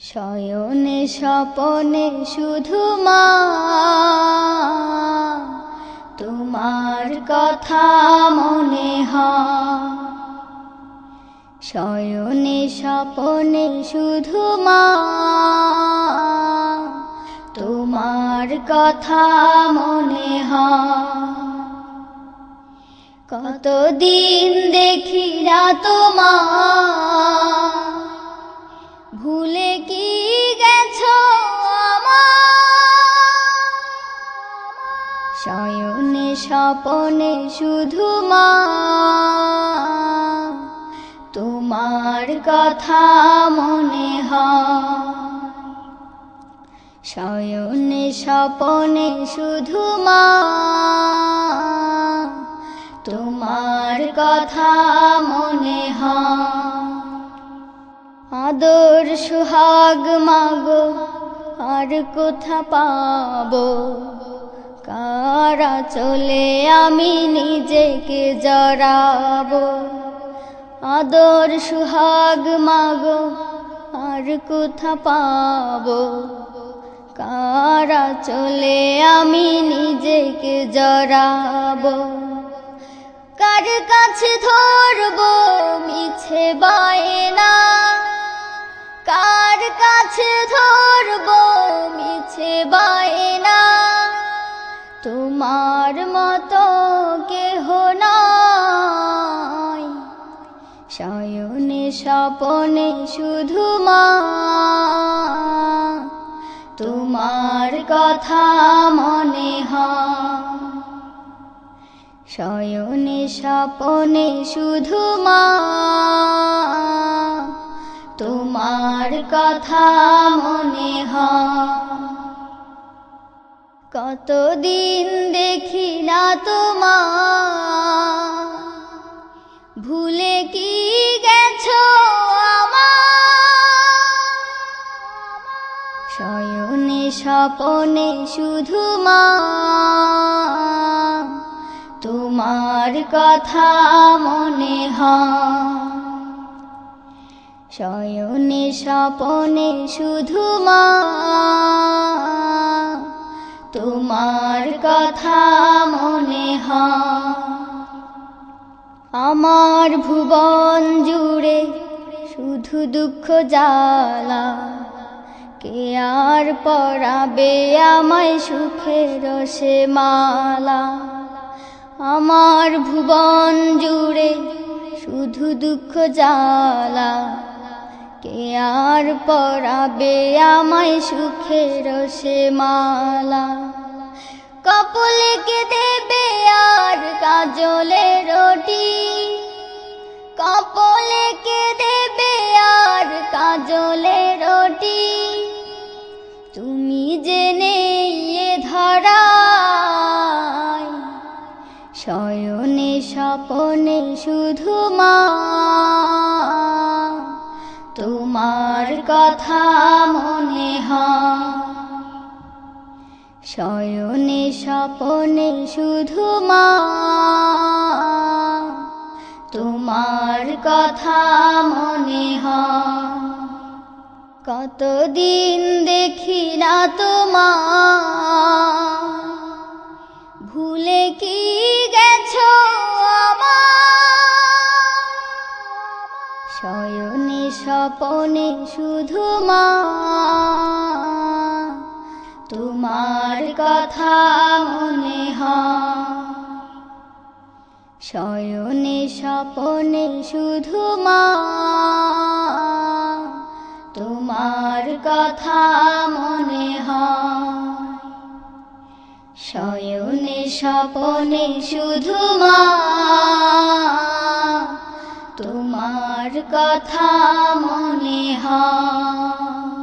শয়নে স্বপনে শুধু মা, তোমার কথা মনে হয়। শয়নে স্বপনে শুধু মা, তোমার কথা মনে হয়। কতদিন দেখি না তোমার ভুলে কি গেছো শয়নে স্বপনে শুধু মা। তোমার কথা মনে হয়। শয়নে স্বপনে শুধু মা। তোমার কথা মনে হয়। আদর সুহাগ মাগো, আর কোথা পাবো? কারা চলে আমি নিজেকে জড়াবো? আদর সুহাগ মাগো, আর কোথা পাবো? কারা চলে আমি নিজেকে জড়াবো? কার কাছে ধরবো মিছে বায়না বায়না। তোমার মতো কেহ নয় শয়নে স্বপনে শুধু মা। তোমার কথা মনে হয়। শয়নে স্বপনে শুধু মা। তোমার কথা মনে হয়। কতদিন দেখি না তোমার ভুলে কি গেছো শয়নে স্বপনে শুধু মা। তোমার কথা মনে হয়। শয়নে স্বপনে শুধু মা। তোমার কথা মনে হয়। আমার ভুবন জুড়ে শুধু দুঃখ জ্বালা। কে আর পড়াবে আমায় সুখের সে মালা? আমার ভুবন জুড়ে শুধু দুঃখ জ্বালা। কে আর পড়াবে আমায় সুখের সে মালা। কপলে কে দেবে আর কাজলে রটি? কপলে কে দেবে আর কাজলে রটি? তুমি জেনে এ ধরায়, শয়নে স্বপনে শুধু মা কথা মনে হয়। শয়নে স্বপনে শুধু মা, তোমার কথা মনে হয়। কতদিন দেখি না তোমার ভুলে কি স্বপনে শুধু মা, তোমার কথা মনে হয়। শয়নে স্বপনে শুধু মা, তোমার কথা মনে শয়নে স্বপনে শুধু মা তোমার কথা মনে হয়।